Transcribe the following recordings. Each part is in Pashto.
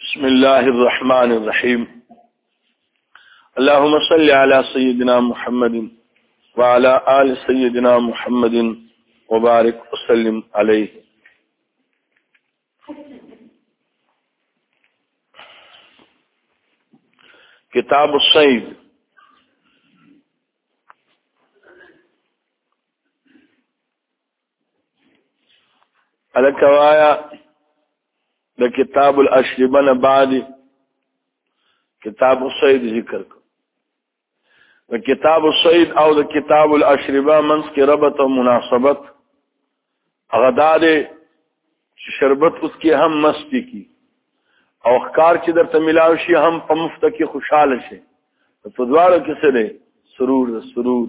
بسم الله الرحمن الرحيم اللهم صل على سيدنا محمد وعلى آل سيدنا محمد وبارك وسلم عليه كتاب الصيد الکوایا د کتاب الاشربن بعد کتاب الصید ذکر کو د کتاب الصید او د کتاب الاشربه منس کې ربط او مناسبت هغه دا دی چې شربت اوس کې هم مستی کی او ښکار چې درته ملاو شي هم په مفته کې خوشاله شي په دواړو کې سره سرور سرور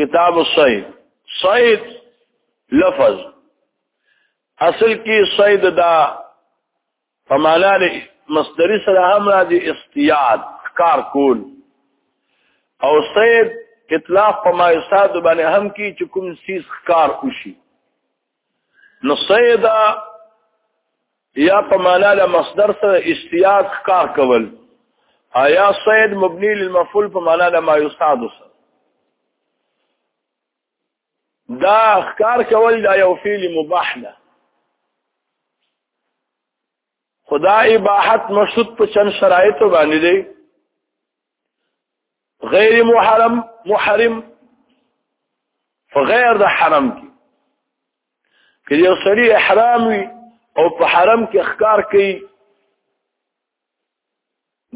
کتاب الصید صید لفظ اصل کې صید دا په معنا د مصدری سره هم راځي استیاد کار کول او صید اطلاق په ما استاد باندې هم کې چې کوم سیس کار وشي نو صیدا یا په معنا د مصدر سره اشتیاق کار کول آیا صید مبنی للمفعول په معنا د ما یصاد سره دا کار کول دا یو فعل مباح ده خدا اباحت مشروط په چن شرایطو باندې دی غیر محرم محرم فغیر د حرم کې کې یو سړی احرام وي او په حرم کې اخکار کوي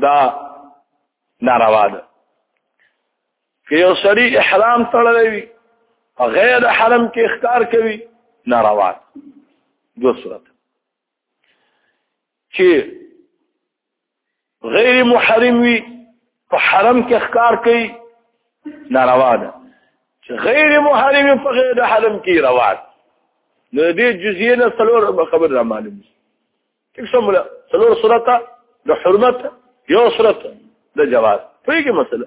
دا ناروا ده کې یو سړی احرام تړلی وي غیر حرم کې اخکار کوي ناروا ده دو صورت چې غیر محرم وي په حرم کې ښکار کوي ناروا ده چې غیر محرم په غیر حرم کې روا ده نو دې جزئیه نه څلور خبر را معلوم دي څه سموله څلور صورت د حرمت یو صورت د جواز په کې مسله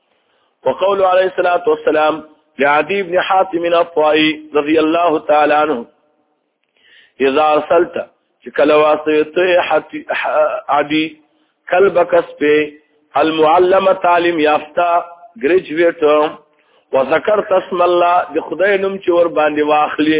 وقول عليه الصلاة والسلام لعدي بن حاتم الطائي رضي الله تعالى عنه اذا ارسلت چې کله واسطه عدي کلبک سپه المعلم تعلیم یافتا گریجویټ وذکرت اسم الله د خدای نوم چې ور باندې واخلي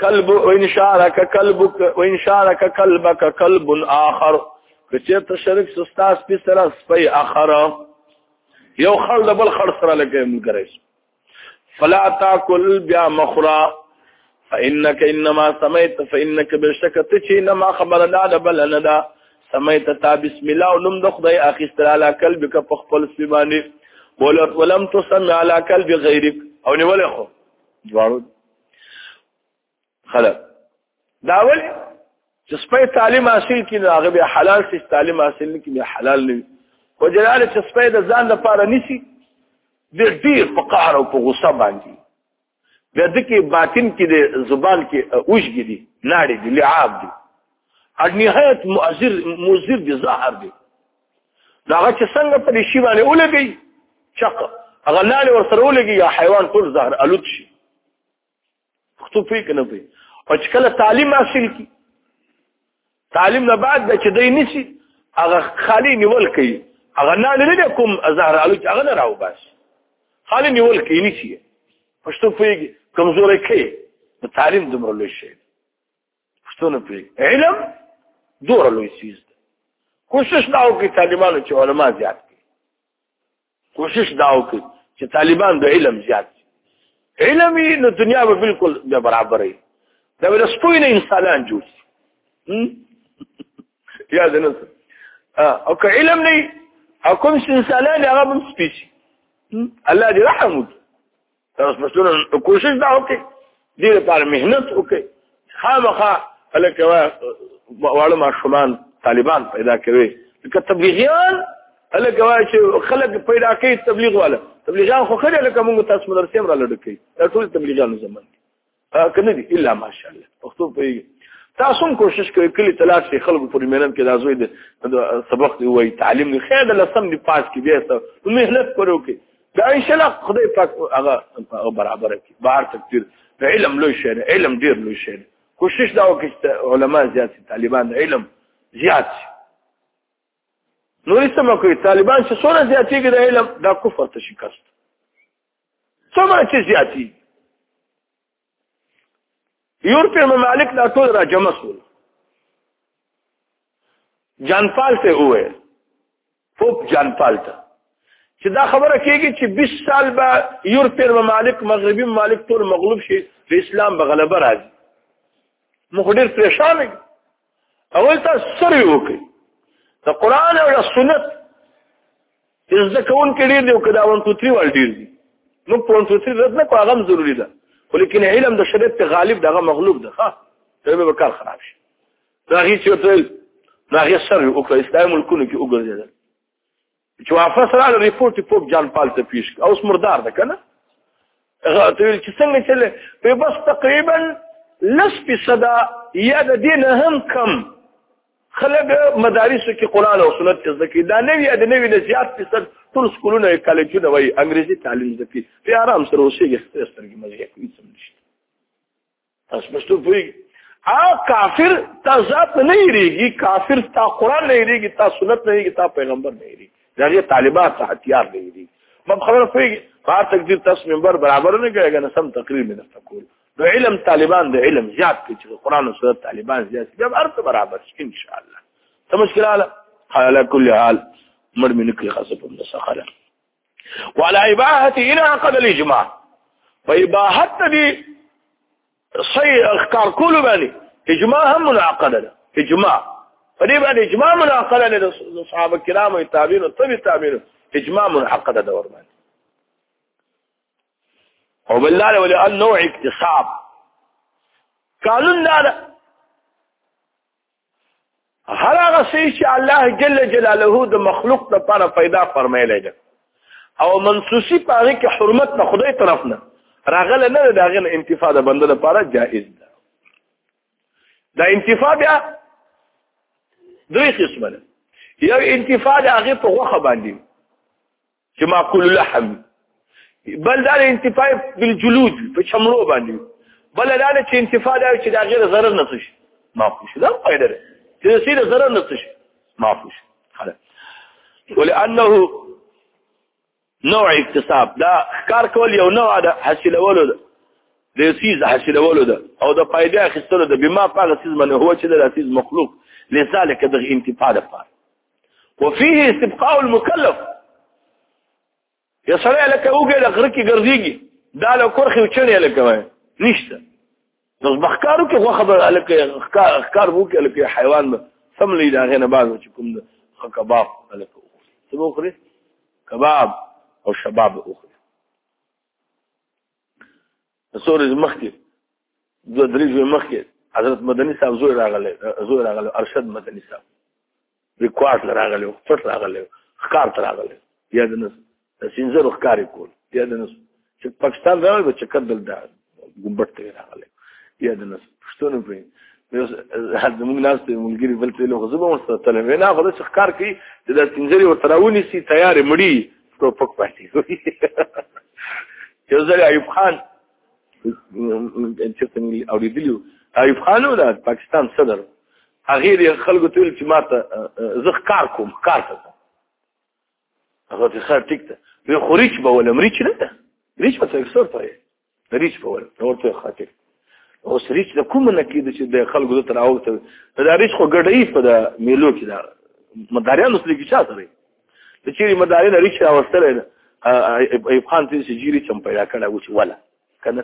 کلب وان شارک کلبک وان شارک کلبک کلب اخر کچه ته شرک سستا سپی سره سپی اخر یو خل د بل خر سره لګې مګرې فلا تاکل بیا مخرا فانك انما سميت فانك بشك تشي نما خبر لا بل نه دا سميت تا بسم الله ولم دخدای اخستر على قلبك فخفل سبانه ولم تسمع على قلب غيرك او نیول خو جوارو خلک دا ول چې سپي تعلیم حاصل کړي هغه به حلال شي تعلیم حاصل نه کړي حلال نه وي خو جلال چې سپي د ځان لپاره نسی د ډیر په قهر او په غصه باندې بیا د کې باطن کې د زبان کې اوشګي دي لاړې دي لعاب دي اډنیهایت مؤثر مؤثر دي زهر دي دا هغه چې څنګه په شی باندې ولګي چق هغه لاله ور سره ولګي یا حیوان ټول زهر الوت شي خطو پی کنه پی او چې کله تعلیم حاصل کی تعلیم نه بعد د چې دی نشي هغه خالی نیول کوي هغه نه لري کوم زهر الوت هغه نه راو بس خالی نیول کوي نشي پښتو پیږي کمزورې کوي تعلیم دومره لوي شي پښتون په علم دور لوی سیز کوشش دا وکړي طالبانو چې علما زیات کړي کوشش دا وکړي چې طالبان د علم زیات کړي علم نو دنیا به بالکل د برابرې دا ول سپوینه انسانان جوړ یا د نس او که علم نه او کوم انسانان هغه هم سپیشي الله دې رحم وکړي تاسو مستونه کوشش دا وکړي دې لپاره مهنت وکړي خامخا الکه واړه ماشومان طالبان پیدا کوي لکه تبلیغیان الکه وای چې خلک پیدا کوي تبلیغ والا تبلیغیان خو خلک لکه موږ تاسو مدرسې مرا لړ کوي دا ټول تبلیغیان زمون کنه دي الا ماشاءالله پښتو په تاسو هم کوشش کوئ کلی تلاش شي خلکو پر مهنت کې دازوي د سبق دی وای تعلیم دی خیر د لسم دی پاس کې بیا ته مهنت پرو کې دا ان شاء الله خدای پاک هغه برابر کی بهر تکثیر علم لوی شي علم ډیر لوی شي کوشش دا وکړي علما زیات طالبان علم زیات نو اسمه کوي طالبان چې څونه زیاتېږي د علم دا کفر ته شکست څومره چې زیاتی یورپی ممالک دا ټول را جمع شول جانپال ته وویل پوپ جانپال ته چې دا خبره کېږي چې 20 سال به یورپی ممالک مغربي ممالک ټول مغلوب شي په اسلام به غلبه راځي موږ ډېر پریشان یو اول تاسو سره وکړي د قران او د سنت زده کون کې ډیر دی او کدا 1 2 3 وال ډیر دی نو 1 2 3 رد نه کو هغه ضروری ده ولیکن علم د شریعت ته غالب دغه مغلوب ده ها ته به کار خراب شي دا هیڅ یو ته دا هیڅ سر او کله اسلام ملکونو کې وګرځیدل چې واپس راغله رپورټ پوپ جان پال ته پیش او اوس مردار ده کنه هغه ته ویل چې څنګه چې په بس تقریبا لس فیصد یا د دین هم کم خلک مدارسو کې قران او سنت ته ځکه دا نه وی د نوی نه زیات فیصد ټول سکولونه کالجونه وای انګریزي تعلیم ځکه په آرام سره اوسېږي سترګې مزه کوي سم نشي تاسو مشتو پوي او کافر تا ذات نه یریږي کافر تا قران نه یریږي تا سنت نه یریږي تا پیغمبر نه یریږي دغه طالبات ته هتیار نه یریږي مب خبر پوي بار تقدیر تاسو منبر برابر نه کېږي نه سم تقریر نه تقول نو علم طالبان د علم زیات چې قران او سنت طالبان زیات جب ارته برابر شي ان شاء الله ته مشکل على كل حال مړ مې نکړي خاصه په مسخره وعلى اباحه الى عقد الاجماع فاباحت دي صي اخکار کول باندې اجماع هم منعقد ده اجماع په دې باندې اجماع منعقد ده د صحابه کرامو تابعین او تبع تابعین اجماع منعقد ده ور باندې او بالله ولا نوع اکتساب قانون دا ده هر هغه شی چې الله جل جلاله د مخلوق لپاره پیدا فرمایلی دی او منسوسی په هغه کې حرمت د خدای طرف نه راغله نه دا غن انتفاع د بنده لپاره جائز ده دا انتفاع بیا دوی قسمه ده یو انتفاع د هغه په غوخه باندې چې معقول لحم بل دا انتفاع بالجلود په چمړو باندې بل دا چې انتفاع دا چې دا غیر ضرر نه شي معقول شي دا فائدہ ده چې سید ضرر نه شي معقول شي خلاص ولانه نوع اکتساب دا کار کول یو نوع ده حاصلولو ده د سیز حاصلولو ده او د فائدې اخیستلو ده بما قال سیز من هو چې د سیز مخلوق لذلك د انتفاع لپاره وفيه استبقاء المكلف یا سره لکه وګړه د غره کې ګرځيږي دا له کرخي او چنې لکه وای نشته نو بخکارو کې غو خبر لکه خکار وو کې لکه حیوان به سم لې دا غنه باز چې کوم د خکباب لکه څه وو خره کباب او شباب اخرى څو ورځې مخکې دوه درې ورځې مخکې حضرت مدني صاحب زوی راغلی زوی راغلی ارشد مدني صاحب ریکوارډ له راغلی و پټ راغلی ښکار ته راغلی یا د نس د سینزرو ښکارې کول یا د نس چې پاکستان راغلی به چکر دلته ګمبټ ته راغلی یا د نس پښتون په زموږ ناس ته ملګری بل څه له خو زه به ورسره تلم نه خو د ښکار کوي چې د سینزري ورته راونیسي تیارې مړي ټوپک باندې یو ځل ایوب خان چې څنګه اوریدلیو ایوب خان نو دا پاکستان صدر هغه یې خلکو ته چې ماته زه کار کوم کار کوم هغه ته خیر ټیک ته یو خوريچ به ولم ریچ نه ده ریچ په څه څور پای ریچ کول نور ته خاطر او سریچ د کوم نه کېد چې د خلکو د تراول ته دا ریچ خو ګډې په د میلو کې دا مداریان اوس لګی چا سره ته چې مدارین ریچ راوستل ایب خان ته چې جیری چم پیدا کړه و چې ولا کنه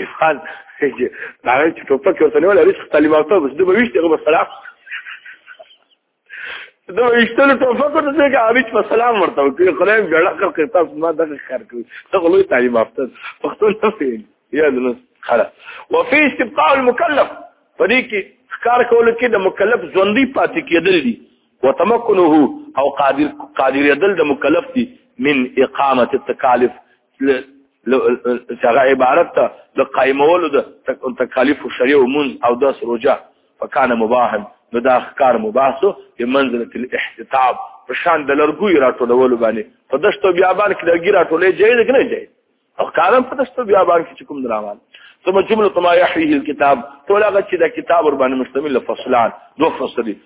ایب خان چې دا چې ټوپک ورته ولا ریچ طالبانو ته بس د بويشت هغه بس د وشتل ټوفه کو ته کې اوبیچ په سلام ورته وکړي خلای ګړه کړ کې تاسو ما دغه خر کوي ته غلوي تعلیم افته پښتون نه في یا د نس خلا وفي استبقاء المكلف پدې کې کار کول کې د مکلف ژوندۍ پاتې کېدل دي وتمكنه او قادر قادر یدل د مکلف دي من اقامه التکالف هغه عبارت ته د قائمولو د تکالیف شریع منز او د سروجه فکان مباحا نو دا ښکار مباحثو په منزله الاحتطاب په شان د لرګوی راټولولو باندې په دشتو بیابان کې لرګي راټولې جایز کنه جایز او کارم په دشتو بیابان کې کوم دراوان ثم جمله ما يحويه الكتاب ټول هغه چې د کتاب ور باندې مشتمل فصلان دو فصلي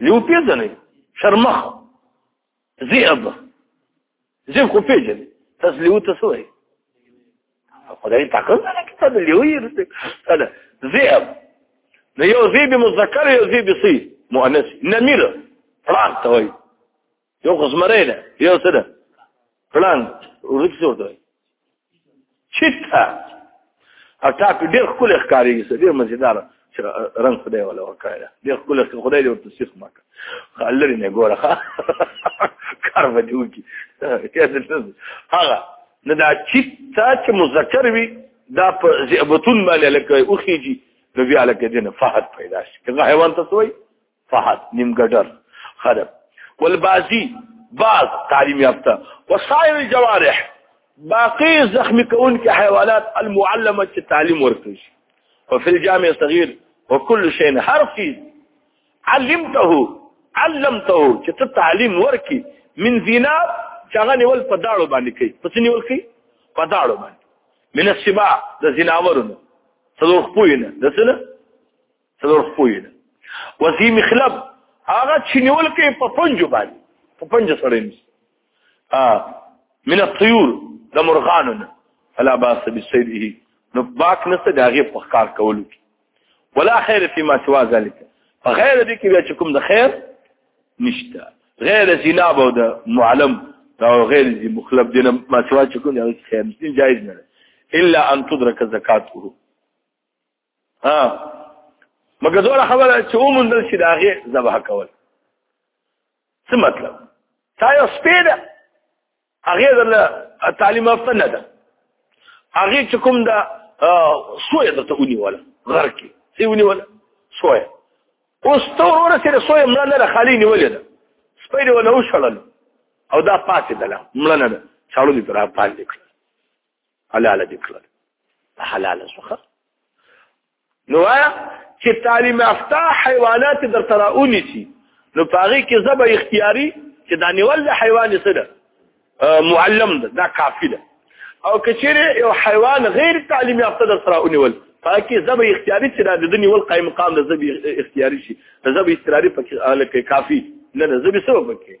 لیو پیژنې شرمخ ذئب ذئب خو پیژنې تاسو لیو ته سوې خدای تاکل نه کیته د لیو یې رسې دا ذئب نو یو ذئب مذکر یو ذئب سی مؤنث نمیر راته وای یو خزمره ده یو څه ده پلان ورته څه ورته چټه او تا په ډېر خپل ښکاری کې ډېر مزیدار چې رنگ خدای ولا ورکړی دا ډېر خپل خدای دې ورته سیخ ما کړ خلری نه ګوره کار به دی وکی هغه نه دا چټه چې مذکر وي دا په زیبتون باندې لکه اوخیږي نو بیا لکه دینه فهد پیدا شي که حیوان تاسو وایي فهد نیمګډر خرب والبازی باز تعلیم یافته وسائر الجوارح باقی زخمی کون کې حیوانات المعلمه چې تعلیم ورکړي وفي الجامع صغير وكل شيء هر چیز علمته علمته چې ته تعلیم ورکي من زینا چاغه نیول په داړو باندې کوي په څه نیول کوي په داړو باندې من السباع د زناورونو څلور خپوینه د څه څلور خپوی ده وزي مخلب هغه چې نیول کې په پنجو باندې په پنجو سره نیسي ا من الطيور د مرغانونه فلا باس بسيده نو باک نسته د هغه په کار کولو کې ولا خیر فی ما سوا ذلک فغیر دې کې بیا چې کوم د خیر نشته غیر زیناب او د معلم او غیر ذی مخلب دینه ما سوا چې کوم د خیر نشته جایز نه الا ان تدرک زکاته ها مګر زوړ خبره چې ومندل شي دا غي ذبح کول څه مطلب تا یو سپیده هغه د تعلیم یافته نه ده هغه چې کوم دا سوې د تونی ولا غر کې سیونی ولا سوې اوس ته ورسره سره سوې مړه نه خالي نیولې ده سپیده ولا وشړل او دا پاتې ده مړه نه ده چاړو دې تر پاتې کړ حلال دي کړل حلال څخه نو چې تعلیم یافته حیوانات در تراونی شي نو پاره کې زب اختیاري چې دا نیول د حیوان سره معلم ده دا کافی ده او کچره یو حیوان غیر تعلیم یافته در تراونی ول پاره کې زب اختیاري چې د دنیا ول قائم مقام د زب اختیاري شي زب اختیاري پکې الکه کافی نه زب سبب پکې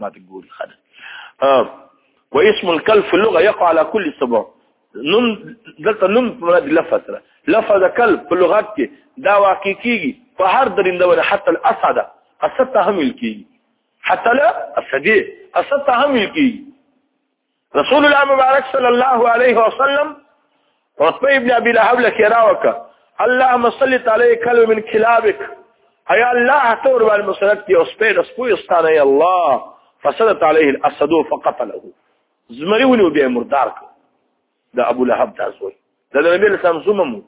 ما ته ګوري خاله و اسم الكلف اللغه يقع على كل سبع نوم دلته نوم په لفظ سره لفظ کلب په لغت کې دا واقع کیږي په هر درنده ور حتی الاسد اسد ته هم کیږي حتی الاسد اسد ته هم کیږي رسول الله مبارک صلی الله علیه وسلم عتبه ابن ابي لهب لکه راوکه اللهم صل عليه كلب من كلابك اي الله تور بال مسلط يا اسبيد اسبو يستان يا الله فصلت عليه الاسد فقتله زمري وني وبي مردار ده ابو لهب ده زوي ده النبي صلى الله عليه وسلم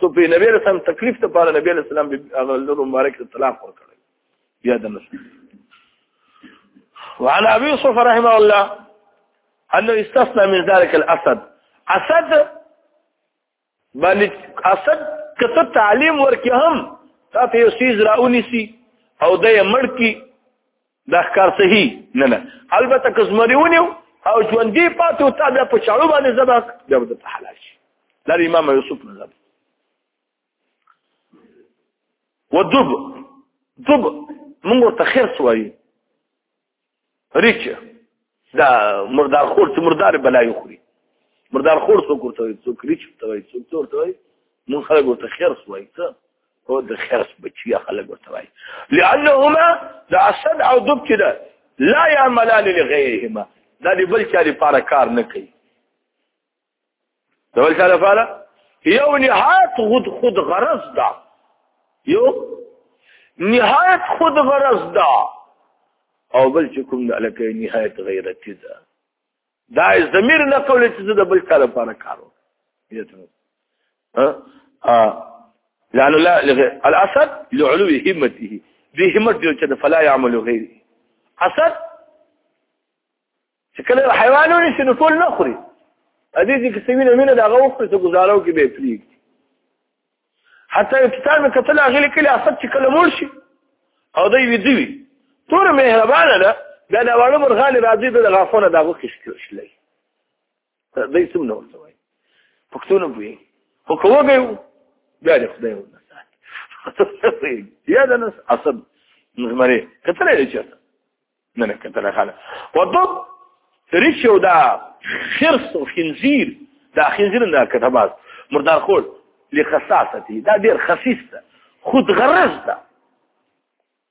تو په نبی رسول تکلیف ته پاره نبی رسول الله مبارک ته طلاق ورکړ بیا د نسو وعلى ابي يوسف رحمه الله انه استثنى من ذلك الاسد اسد بل اسد کته تعلیم ورکی هم تا ته یو سیز راونی سی او د مړ کی د ښکار صحیح نه نه البته کزمریونی او ژوندې پاتې او تا بیا په چاړو باندې زبق بیا به حلال شي دا امام یوسف نظر ودب دب موږ ورته خرس وایو ریچ دا مردار خور چې مردار بلا یو خوري مردار خور څوک ورته وایي څوک ریچ ورته وایي څوک څه ورته وایي موږ خلک ورته خرس وایي څه هو د خرس بچیا خلک ورته وایي لأنهما د اسد او دب چې ده لا يعملان لغيرهما دا دی بل چا لپاره کار نه کوي دول چاله فعلا یو نهایت خود خود غرض دا یو نهایت خود غرض دا او بل چې کوم د الکه نهایت غیرتی ده دا زمير نه کولې چې د بل کار لپاره کارو ها لانه لا الاسد لعلو همته دي همت دي چې فلا يعمل غيري اسد چې کله یو حیوان ونیسي نو ټول نه خوري حدیث کې څه وینه مینه دغه وخت څه گزارو کې به پریږدي حتی یو کتاب مې کتل هغه لیکلي اسد چې کله مړ شي او دی ویدي وي تور مهربانه ده دا د وړو مرغان راځي د غافونه دغه کې شلي دای سم نو ورته وای پښتون بوي خو کوګه یو بیا دې خدای ونه یا د نس عصب مزمره کتل یې چې نه نه کتل خاله وضب ريشو دا خرس او خنزير دا خنزير نه کتابات مردار خور لخصاصتي دا ډېر خصيص ده خود غرض ده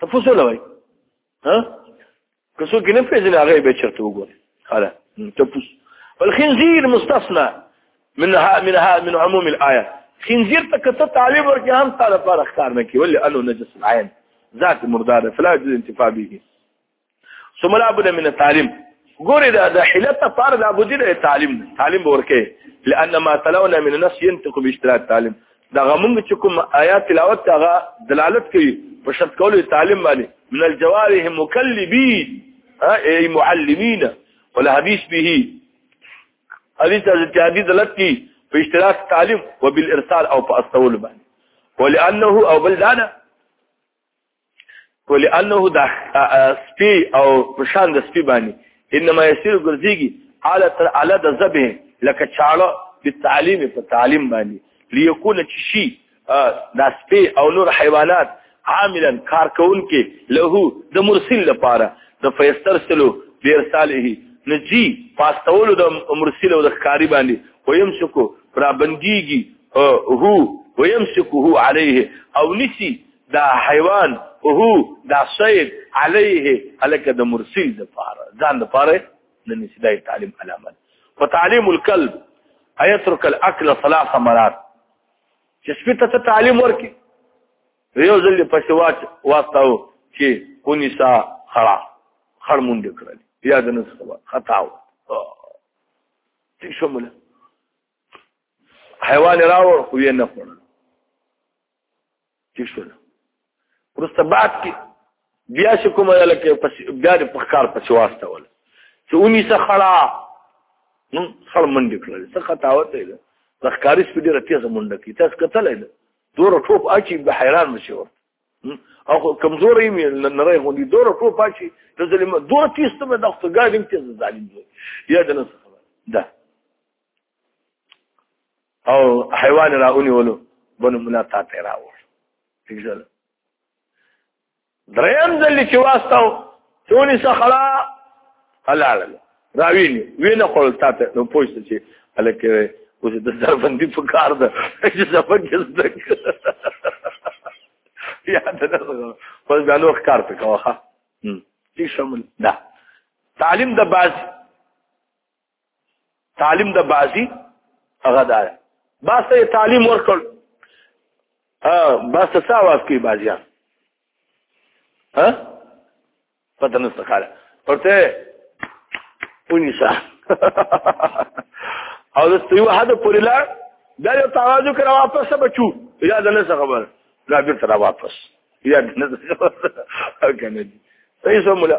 تفوسو لوي ها که څوک نه پیژني هغه به چرته وګوري هلا تفوس والخنزير مستثنى من ها من ها من عموم الايه خنزير ته کته طالب ورکه هم تعالی پر اختار نه کی ولې انه نجس العين ذات مردار فلا يجوز انتفاع به ثم لا بد من التعليم ګوري دا د حلت لپاره لا بد د تعلیم تعلیم ورکه لان ما تلونا من النص ينطق باشتراط تعلیم دا غمونږ چې کوم آیات تلاوت هغه دلالت کوي په شرط کولو تعلیم باندې من الجوارح مكلبين اي معلمين ولا حديث به حدیث از جهادی دلالت کوي په اشتراک تعلیم وبالارسال او په استول باندې ولانه او بلدانه ولانه دا سپي او پرشان د سپي باندې انما يسير ګرځيږي على تر على د زبه لکه چاړه په تعلیم په تعلیم باندې ليكون شي دا سپي او نور حیوانات عاملا کار کوونکې له د مرسل لپاره د فیسترسلو بیرساله نجی پاستولو د مرسل او د ښکاری باندې ويمسکو را بنديږي هو ويمسکه عليه او نسی دا حیوان او هو دا سید علیه الک د مرسل د پاره ځان د پاره د نسیدای تعلیم علامه په تعلیم القلب ایترک الاکل ثلاث مرات چې سپیته ته تعلیم ورکی یو ځل په سواچ واستاو چې کونیسا خړا خړمون دې کړل یا د نس خبر خطاو څه شموله حیوان راوړ خو یې نه خورل چې شول ورسته بعد کې بیا چې کومه لکه پس بیا د پخکار پسې واسطه ول چې اونې څه خړا نو خړ منډې کړل څه خطاوت دی د ښکاری سپې ډېره تېزه منډه کوي تاسو کتلی ده دوره ټوپ اچي به حیران مشي ورته او کمزورې مې نری غوندي دوره ټوپ اچي د ظلم دوه تیز ته د وخت ګاډي تیز ظالم دی یا د نس ده او حیوان را ونیولو بنو ملا تا ته راوړ ټیکزل دریم ځل چې واستاو تونی سخلا حلال راوین وینه خپل تا ته نو پوښتنه چې الکه اوس د دربندي په کار ده چې سبق یې زده یا دا نه خو دا نو کار ته کوه ها دې شامل ده تعلیم د باز تعلیم د بعضی هغه دار بس ته تعلیم ورکړ ها بس ته څه واس کوي بعضیان ها پته نه ستخاله پرته پونیسا او د یو حد پورې لا دا یو تاوازو کرا واپس بچو یا د نه خبر لا بیرته واپس یا د نه خبر او کنه صحیح سمولا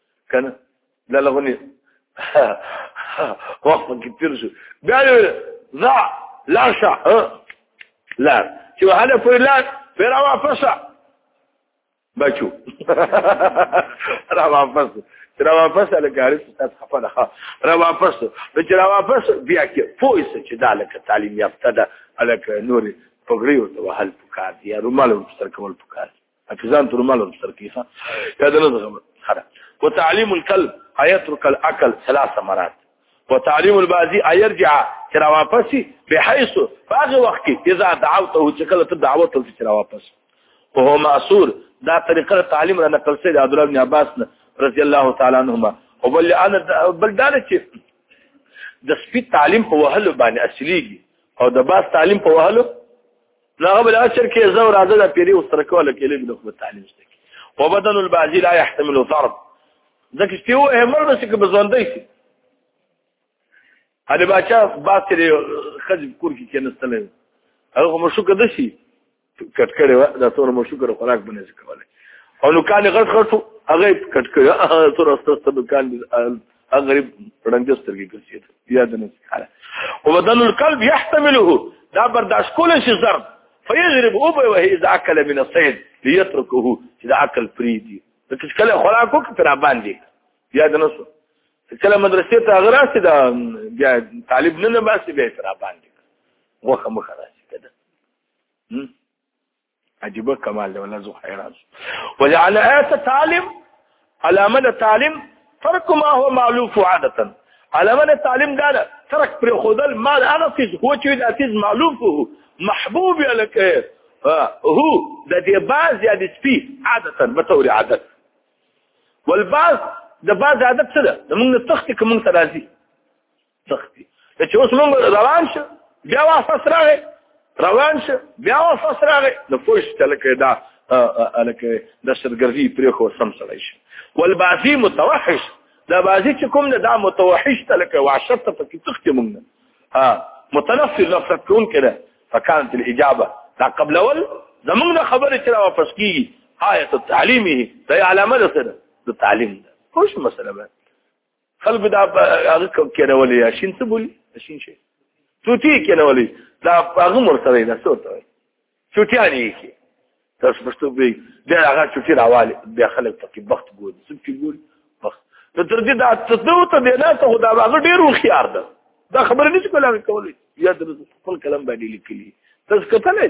کنه دا لغونی وخت کې تیر شو بیا لا لا شا لا چې هله په لا پر واپس بچو را واپس را واپس لګاري ستاسو خپه ده را واپس چې را واپس بیا کې پوه شئ چې دا لکه تعلیم یافته ده الکه نورې پګړیو ته وهل پکار دي یا رومال ورسره کول پکار دي حفظان تر مال سر کیخه دا د نظر خره وتعليم الكلب ايترك الاكل ثلاث مرات وتعليم البازي ايرجع ترى واپس بحيث باغ وقت اذا دعوته شكل الدعوه ترى واپس وهو ماسور دا طريقه تعليم را نقل سيد عبد الله بن عباس رضي الله تعالى عنهما وبل انا بل دا چې د سپي تعلیم په وهلو باندې اصليږي او د باس تعلیم په وهلو هغه بل اثر کې زو راځه د پیری وسره کوله کې لګ د خپل تعلیم څخه وبدن البازي لا يحتمل ضرب ځکه چې یو احمر بس کې بزوندای شي هله بچا باسر خځ کور کې کېنستل هغه مشو کده شي کټ کړي و دا څونه مو شکر خوراک بنه ځکواله او نو کال غټ غټو هغه کټ کړي اه تر استه ته کال غریب رنګ سترګې ګرځید یا د نس حاله وبدل القلب يحتمله دا برداشت کول شي ضرب فيضرب ابي وهي اذا اكل من الصيد ليتركه اذا اكل فريدي لکه کله خوراک وکړ تر باندې یا د نس کله مدرسې ته غراسي دا بیا طالب نه نه باسي بیا تر باندې وخه مخه راشي کده عجیبه کمال دی ولا زه حیران وجعل آیت تعلیم علامه د تعلیم ترک ما هو معلوف عادتا علامه د تعلیم دا ترک پر خودل ما انا فز هو چې د اتیز معلوف هو محبوب لك هو د دې باز یا د سپی عادتا به تور عادت والباز د باز عادت څه ده موږ تخت کوم ترازی سخت دي چې اوس موږ روان شو بیا واپس راغی روان شو بیا واپس راغی نو پوه شو چې لکه دا لکه دهشتګردي پرې خو سم سړی شي والبعثي متوحش دا بعضي چې کوم نه دا متوحش ته لکه وحشت ته پکې تخت مونږ ها متنفر نفرت کون کړه فكانت الاجابه دا قبل اول زمونږ خبره چې واپس کیږي آیت تعلیمه دا علامه ده د تعلیم ده خوش مسله ده خلق دا هغه کېنولې یا شین څه بولی شین شي چوټي کېنولې دا هغه مرسره نه څه ته چوټیانی کې تاسو پښتو به بیا هغه چوټي راواله بیا خلک پکې بخت ګوري څه کې ګوري بخت نو تر دې دا تاسو ته دی نه ته دا هغه ډیرو خيار ده دا خبره نشي کولای کولای یا د خپل کلام باندې لیکلي تاسو کتلای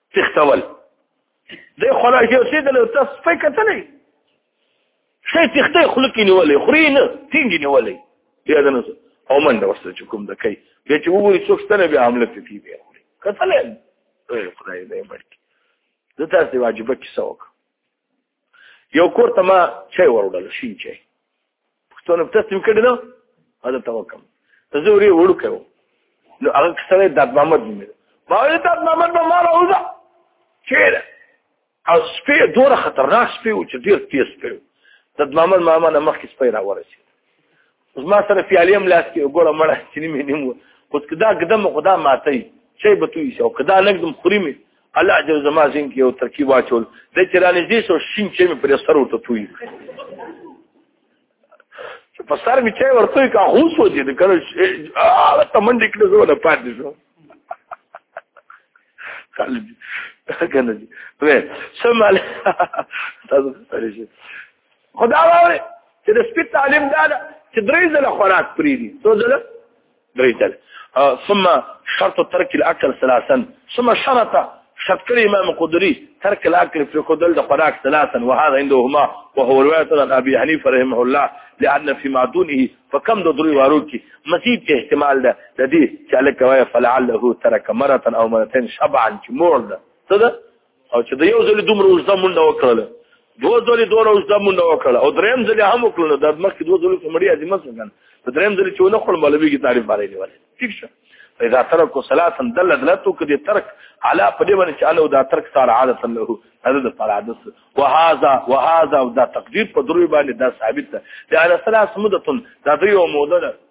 تختول د خلا یو څه د تاسو په کتلې شي تخته خلک نیولې خوري نه تینګ نیولې بیا د نو او منډه ورسره چې کوم د کوي بیا چې وګوري څوک ستنه بیا حمله کوي بیا خوري کتلې خدای دې مرګ د تاسو واجب چې څوک یو کور ته ما چای وروړل شین چای پښتون په تاسو کې نه هغه ته وکم ته زه ورې وړو کړو نو هغه سره د محمد نیمه ما یې د محمد په مال اوزه چیرې او سپی دوره خطرناک سپی و چې ډیر تیز سپی و د محمد ماما نه مخکې سپی را ورسید زما سره پیالې هم لاس کې وګوره مړه چې نیمې نیم و خو که دا ګدم خو دا ماتی شی به توی شي او که دا نږدم خوري مې الله اجر زما زین کې یو ترکیب واچول د چې را نږدې شو شین چې مې پرې سر ورته توی چې په سر مې چای ورته کا هو سوځي د کله هغه تمن دې کړو نه پاتې شو قلبي کنه دي څه مال تاسو خدا واوري چې د سپي تعلیم دا ده چې درې ځله خوراک پرې دي څو ځله درې ځله ثم شرط ترک الاكل ثلاثا ثم شرط شرط کړی امام قدری ترک الاكل في خدل د خوراک ثلاثا وهذا عندهما وهو روايه عن ابي حنيفه رحمه الله لان في معدونه فكم د درې وارو کې مزید احتمال ده د دې چې الکوي فلعله ترک مره او مرتين شبعا چې مور ده څه ده او چې د یو ځل دومره اوږده منډه وکړله دوه ځلې دوه اوږده منډه وکړه او دریم ځلې هم وکړله د مخکې دوه ځلې کومړي عظیمه څنګه په دریم ځلې چې ونه خپل مولوي کې تعریف باندې نیولې ٹھیک شه اذا ترکو صلاه دل دلته کې د ترک علا په دې باندې چې الله دا ترک سره عادت له هذا د پر عادت وهذا وهذا دا تقدیر په دروي باندې دا ثابت ده دا صلاه سمدتون دا دوی موده ده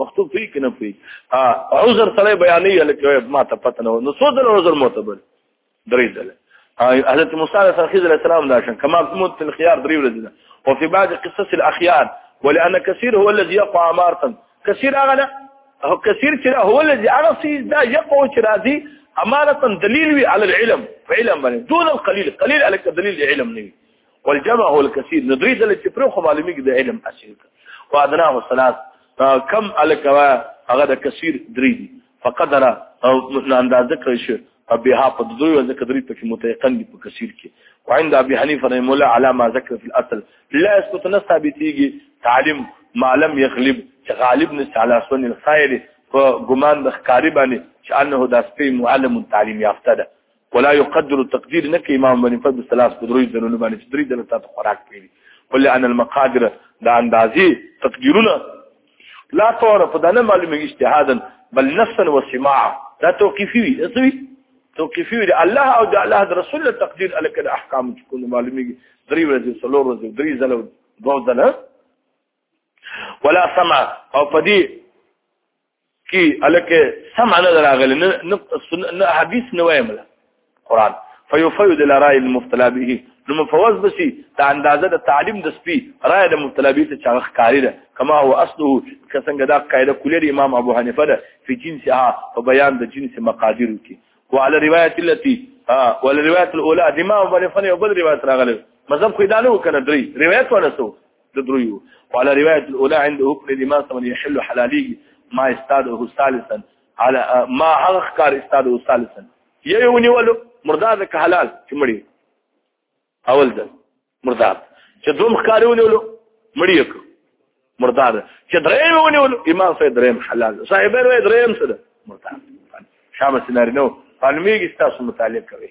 پښتو پی کنه پی ها عذر سره بیانې لکه ما ته پته نه نو څو دل عذر معتبر درې دل حضرت موسی علیه السلام دا شان کما موت الخيار درې ورځې وفي بعض قصص الاخيار ولان كثير هو الذي يقع امارتا كثير هغه هو كثير چې هو الذي هغه سي دا يقع چې راځي امارتا دلیل وی على العلم علم باندې دون القليل قليل عليك دلیل علم نه والجمع هو الكثير نو دوی دل چې پر خو معلومیږي د علم اصل وادناه الصلاه کم الکوا هغه د کثیر درې دي فقدر او اندازه کړی شو بها په دوی ځکه درې پکې متيقن دي په کثیر کې وعند ابي حنيفه رحم الله على ما ذكر في الاصل لا يثبت نص ثابتيږي تعلم ما لم يغلب چې غالب نس على سن الخير په ګمان د ښکاری باندې چې انه داسپي معلم تعلیم یافته ده ولا يقدر تقدير نك امام بن فضل ثلاث قدري ذنون بن تدري دل تات خوراک پیری قل ان المقادر دا اندازي تقديرنا لا تعرف دا نه معلومه اجتهادا بل نفسا وسماعا دا توقيفي وي اسوي توقيفي وي الله او دا الله رسول الله تقدير الک الاحکام تكون معلومه دري ورځې څلور ورځې دري زلو دوه زله ولا سمع او پدی کی الکه سمع نه راغلی نه حدیث نه وایم قران فیفید لرای المبتلا به نو مفوز بسی د اندازه د تعلیم د سپی رای د مبتلا به ته چاغ کاری ده کما هو اصله کسنګ دا قاعده کولر امام ابو حنیفه ده فی جنسها په بیان د جنس مقادیر کی وعلى الروايه التي ها ولا الروايه الاولى دماغ ولفن يبل روايه راغله مذهب خو دا نه وکنه درې روایت ونه سو تدريو وعلى رواية الأولى عند حكم الإمام ثمن يحل حلالي ما استاده ثالثا على ما هغه ښکار استاده ثالثا یو نیولو مرداد که حلال چې مړی اول ده مرداد چې دوم ښکار ونیولو مړی یک مرداد چې دریم ونیولو امام صاحب دریم حلال صاحب یې دریم سره مرداد شابه سيناريو فلميږي تاسو متعلق کوي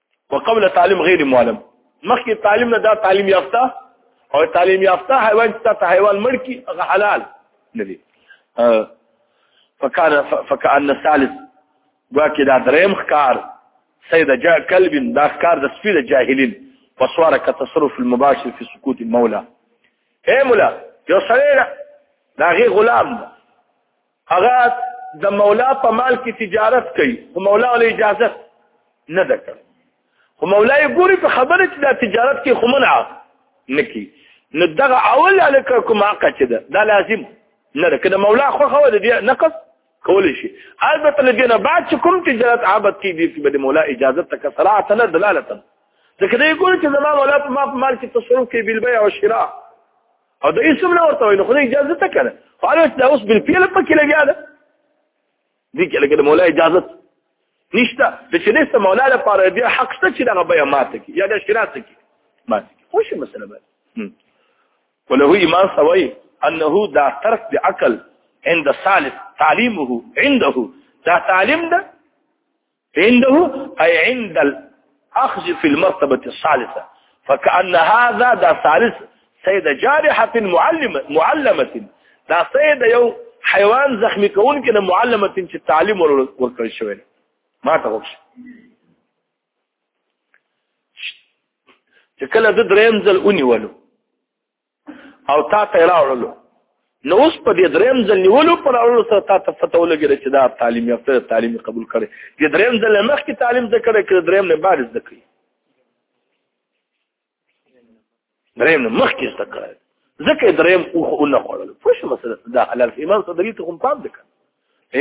وقبل تعلیم غیر معلم مخکې تعلیم نه دا تعلیم یافته او تعلیم یافته حیوان چې تا حیوان مړ کی هغه حلال نه دی فکان فکان الثالث واکه دا دریم ښکار سید جا کلب دا ښکار د سپید جاهلین وسواره ک تصرف المباشر فی سکوت المولى اے مولا یو سره دا غي غلام هغه د مولا په مال کې تجارت کوي خو مولا ولې اجازه نه ده کړ خو مولا یې ګوري په خبره چې دا تجارت کې خو منع نه کی نو دغه اول الکه کوم حق چې ده دا لازم نه ده کله مولا خو خو دې نقص کول شي البته لدی نه بعد چې کوم تجارت عابد کی دي چې د مولا اجازه تک صلاحت نه دلالت ځکه دې ګوري چې زما مولا په مال کې تصرف کوي بل بيع او شراء او د اسم نه ورته وینو خو اجازه ته کنه خو هغه چې اوس بل پیل په کې لګیا ده دي کې لګیا د مولا اجازه نشته د چې لسه مولا لپاره دی حق ته چې دغه بیا ماته کې یا د شرات کې ماته کې خو شي مسله به وله ایمان سوي انه دا ترک د عقل عند ثالث تعلیمه عنده دا تعلیم ده عنده اي عند الاخذ في المرتبه الثالثه فكان هذا دا ثالث سيد جارحه معلمه معلمه دا سيد یو حیوان زخمی کون کې د معلمه چې تعلیم ورکړ شوی ما ته وښه چې کله د دریم ځل اونیولو او تا ته راوړلو نو اوس په دې دریم ځل نیولو پر اړولو سره تا ته پته ولګېده چې دا تعلیم یافته تعلیم قبول کړي د دریم ځل مخکې تعلیم زده کړی که دریم نه بعد زده کړي دریم نه مخکې زده کړی ځکه دریم اوښ ونه خوړلو پوه شو مسله دا حلال امام صدري ته هم پام دی که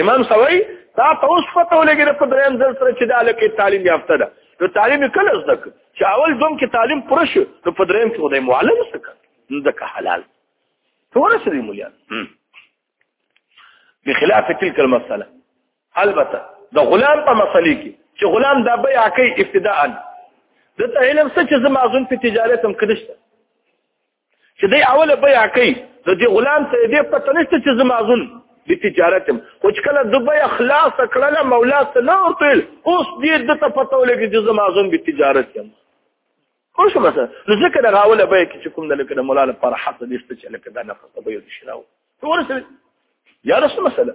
امام سوي دا ته اوس پته ولګي په دریم ځل سره چې دا لکه تعلیم یافته ده نو تعلیم کله زده کړ چې اول دوم کې تعلیم پوره شو نو په دریم کې خدای معلم څه کړ نو دغه حلال ټول سره مولیان بخلاف تلك المساله البته د غلام په مسلې کې چې غلام دا بیا کوي ابتداء د علم څه چې زما ځون په تجارت هم کړشته چې دی اوله بیا کوي نو دی غلام ته دې پته نشته چې زما غول د تجارت خو چې کله دوبه اخلاص کړل مولا ته نه ورتل اوس دې د ته پته ولګي چې زما غول د تجارت یم خو شو مثلا نو ځکه دا غاوله به کې کوم د لکه د مولا لپاره حق دې ست چې لکه دا نه پته به یو شراو ورسره یا رسول مثلا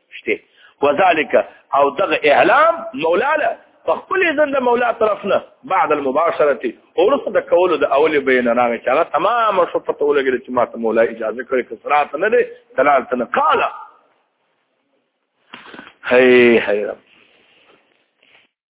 شته وذالک او دغه اعلام مولا له خپل ځند مولا طرف نه بعد المباشره اورس د کولو د اول بین راغی چې هغه تمام شو پته ولګی چې ما ته مولا اجازه کړې چې صراط نه دی دلال تن قال هي هي رب